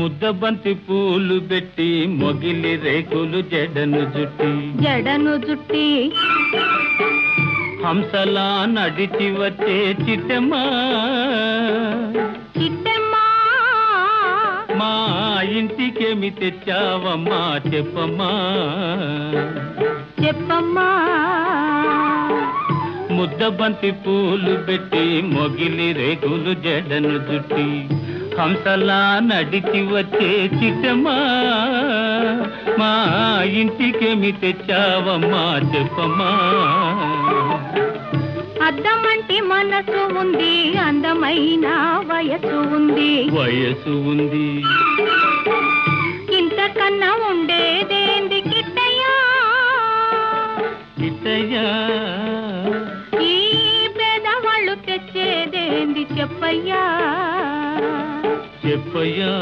ముద్దబంతి పూలు పెట్టి మొగిలి రేకులు జడను జుట్టి జడను జుట్టి హంసలా నడిచి వచ్చే చిట్టమ్మా. చిట్టమ్మా. మా ఇంటికేమి తెచ్చావమ్మా చెప్పమ్మా. చెప్పమ్మా. ముద్దబంతి పూలు పెట్టి మొగిలి రేకులు జడను జుట్టి హంసలా నడిచి వచ్చే చిట్టమ్మా. మా ఇంటికేమి తెచ్చావమ్మా చెప్పమ్మా. అద్దమంటి మనసు ఉంది అందమైన వయసు ఉంది. వయసు ఉంది. ఇంతకన్నా ఉండేదేంది కిట్టయ్యా? ఇటయ్యా ఈ పేదవాళ్ళు తెచ్చేదేంది చెప్పయ్యా? చెప్పయ్యా.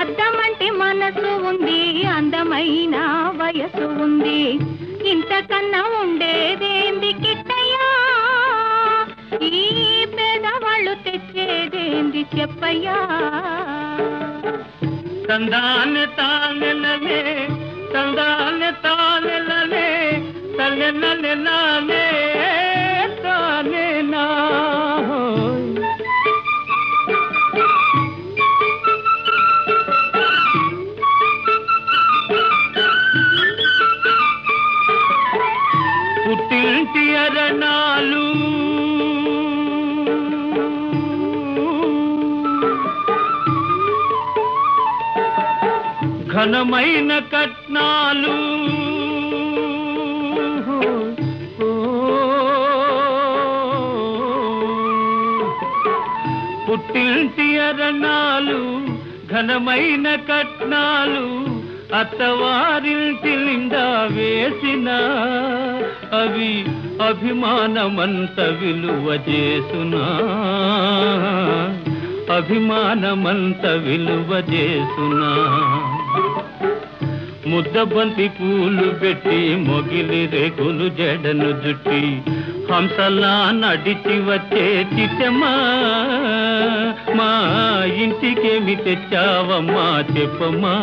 అద్దమంటి మనసు ఉంది అందమైన వయసు ఉంది. కన్నా ఉండేదేంది కిట్టయ్యా? ఈ పేదవాళ్ళు తెచ్చేదేంది చెప్పయ్యా? తందాన్ని తానెలనే తందాన్ని తానెలనే తల్లెలనే నానే. ఘనమైన కట్నాలు. పుట్టింటి అరణాలు ఘనమైన కట్నాలు అత్తవారింటి నిండా వేసిన అవి అభిమానమంత విలువ చేసునా. అభిమానమంత విలువ చేసునా. ముద్దబంతి పూలు పెట్టి మొగిలి రేకులు జడను జుట్టి హంసలా నడిచి వచ్చే చిట్టమ్మా మా ఇంటికేమి తెచ్చావమ్మా చెప్పమ్మా.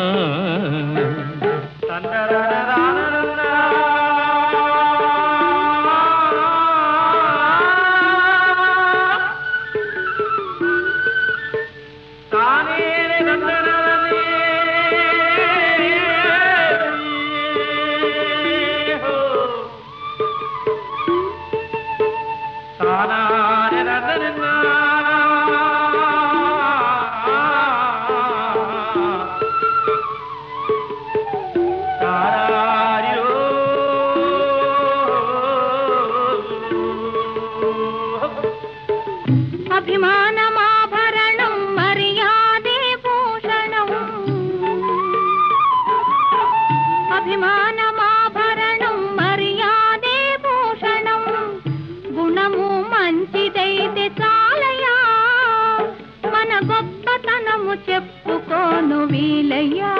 గొప్పతనము చెప్పుకోను వీలయ్యా.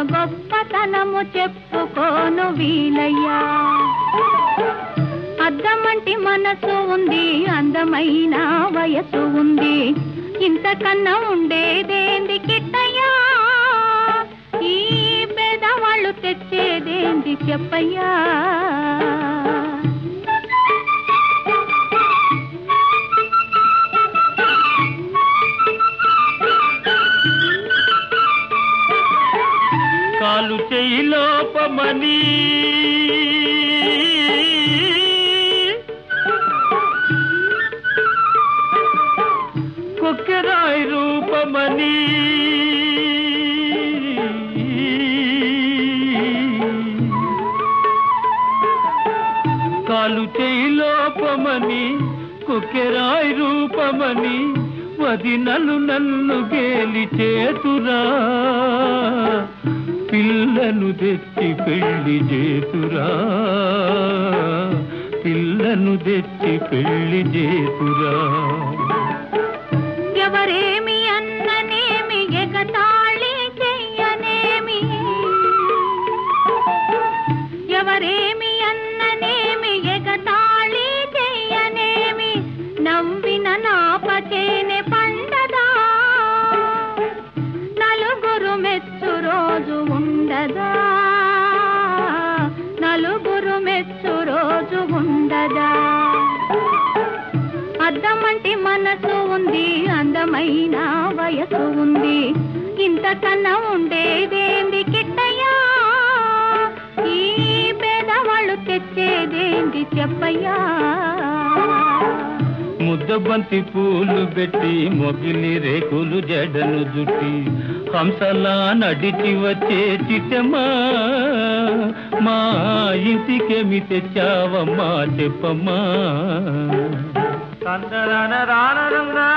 గొప్పతనము చెప్పుకోను వీలయ్యా. అద్దమంటి మనసు ఉంది అందమైన వయసు ఉంది. ఇంతకన్నా ఉండేదేంది కిట్టయ్యా? ఈ పేదవాళ్ళు తెచ్చేదేంది చెప్పయ్యా? లోపమని కొక్కెరాయి రూపమని. కాలు చేయి లోపమని కొక్కెరాయి రూపమని వదినలు నన్ను గేలి చేతురా. పిల్లను తెచ్చి పెళ్ళి చేతురా పిల్లను తెచ్చి పెళ్ళి చేతురా ఉండదా? నలుగురు మెచ్చు రోజు ఉండదా? అద్దమంటి మనసు ఉంది అందమైన వయసు ఉంది. ఇంతకన్నా ఉండేదేంది కిట్టయ్యా? ఈ పేదవాళ్ళు తెచ్చేదేంది చెప్పయ్యా? ముద్దబంతి పూలు పెట్టి మొగిలి రేకులు జడను జుట్టి హంసలా నడిచి వచ్చే చిట్టమ్మా. మా ఇంటికేమి తెచ్చావమ్మా చెప్పమ్మా. తందరన రానరంగా